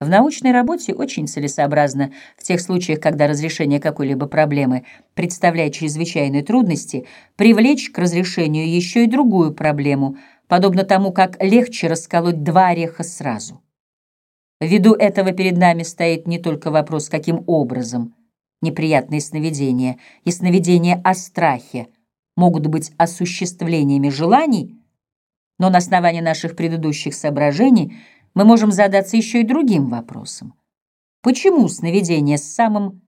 В научной работе очень целесообразно в тех случаях, когда разрешение какой-либо проблемы представляет чрезвычайные трудности, привлечь к разрешению еще и другую проблему, подобно тому, как легче расколоть два ореха сразу. Ввиду этого перед нами стоит не только вопрос, каким образом неприятные сновидения и сновидения о страхе могут быть осуществлениями желаний, но на основании наших предыдущих соображений – мы можем задаться еще и другим вопросом. Почему сновидение с самым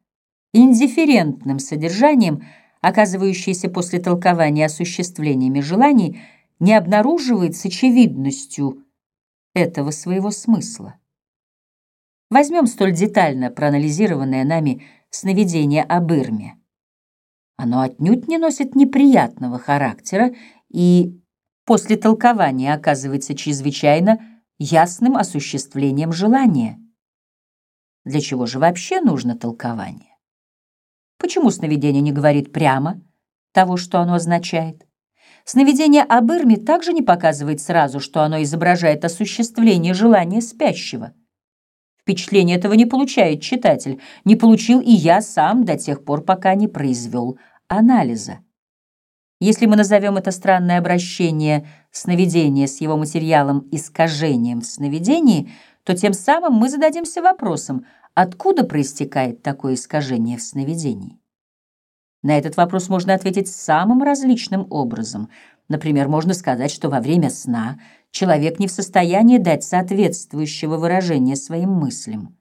индифферентным содержанием, оказывающееся после толкования осуществлениями желаний, не обнаруживает с очевидностью этого своего смысла? Возьмем столь детально проанализированное нами сновидение об Ирме. Оно отнюдь не носит неприятного характера и после толкования оказывается чрезвычайно ясным осуществлением желания. Для чего же вообще нужно толкование? Почему сновидение не говорит прямо того, что оно означает? Сновидение об Ирме также не показывает сразу, что оно изображает осуществление желания спящего. Впечатление этого не получает читатель, не получил и я сам до тех пор, пока не произвел анализа. Если мы назовем это странное обращение сновидения с его материалом искажением в сновидении, то тем самым мы зададимся вопросом, откуда проистекает такое искажение в сновидении. На этот вопрос можно ответить самым различным образом. Например, можно сказать, что во время сна человек не в состоянии дать соответствующего выражения своим мыслям.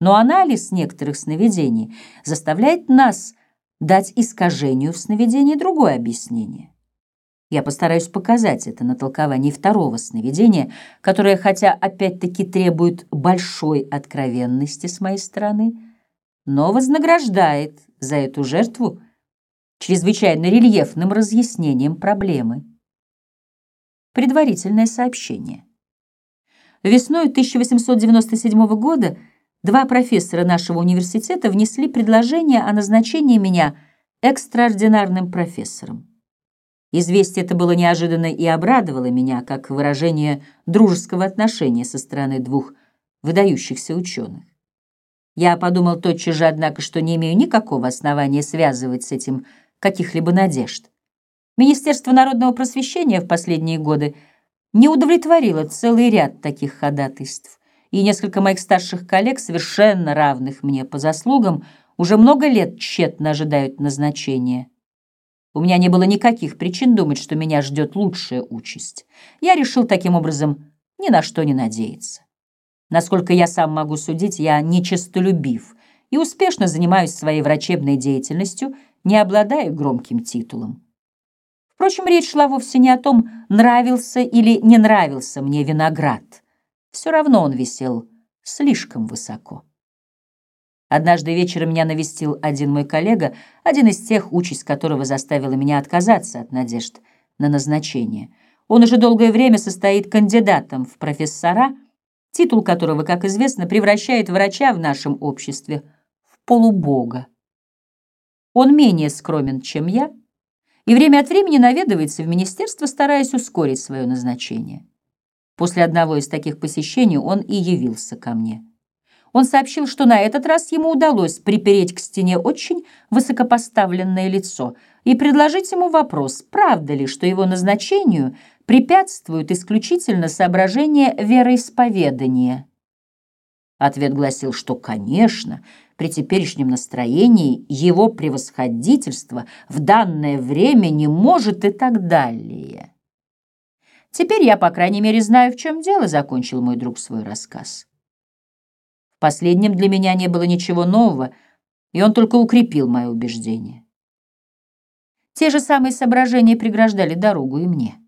Но анализ некоторых сновидений заставляет нас дать искажению в сновидении другое объяснение. Я постараюсь показать это на толковании второго сновидения, которое, хотя опять-таки требует большой откровенности с моей стороны, но вознаграждает за эту жертву чрезвычайно рельефным разъяснением проблемы. Предварительное сообщение. Весной 1897 года Два профессора нашего университета внесли предложение о назначении меня экстраординарным профессором. Известие это было неожиданно и обрадовало меня, как выражение дружеского отношения со стороны двух выдающихся ученых. Я подумал тотчас же, однако, что не имею никакого основания связывать с этим каких-либо надежд. Министерство народного просвещения в последние годы не удовлетворило целый ряд таких ходатайств и несколько моих старших коллег, совершенно равных мне по заслугам, уже много лет тщетно ожидают назначения. У меня не было никаких причин думать, что меня ждет лучшая участь. Я решил таким образом ни на что не надеяться. Насколько я сам могу судить, я нечестолюбив и успешно занимаюсь своей врачебной деятельностью, не обладая громким титулом. Впрочем, речь шла вовсе не о том, нравился или не нравился мне виноград — все равно он висел слишком высоко. Однажды вечером меня навестил один мой коллега, один из тех, участь которого заставила меня отказаться от надежд на назначение. Он уже долгое время состоит кандидатом в профессора, титул которого, как известно, превращает врача в нашем обществе в полубога. Он менее скромен, чем я, и время от времени наведывается в министерство, стараясь ускорить свое назначение. После одного из таких посещений он и явился ко мне. Он сообщил, что на этот раз ему удалось припереть к стене очень высокопоставленное лицо и предложить ему вопрос, правда ли, что его назначению препятствуют исключительно соображения вероисповедания. Ответ гласил, что, конечно, при теперешнем настроении его превосходительство в данное время не может и так далее. Теперь я, по крайней мере, знаю, в чем дело, — закончил мой друг свой рассказ. Последнем для меня не было ничего нового, и он только укрепил мое убеждение. Те же самые соображения преграждали дорогу и мне.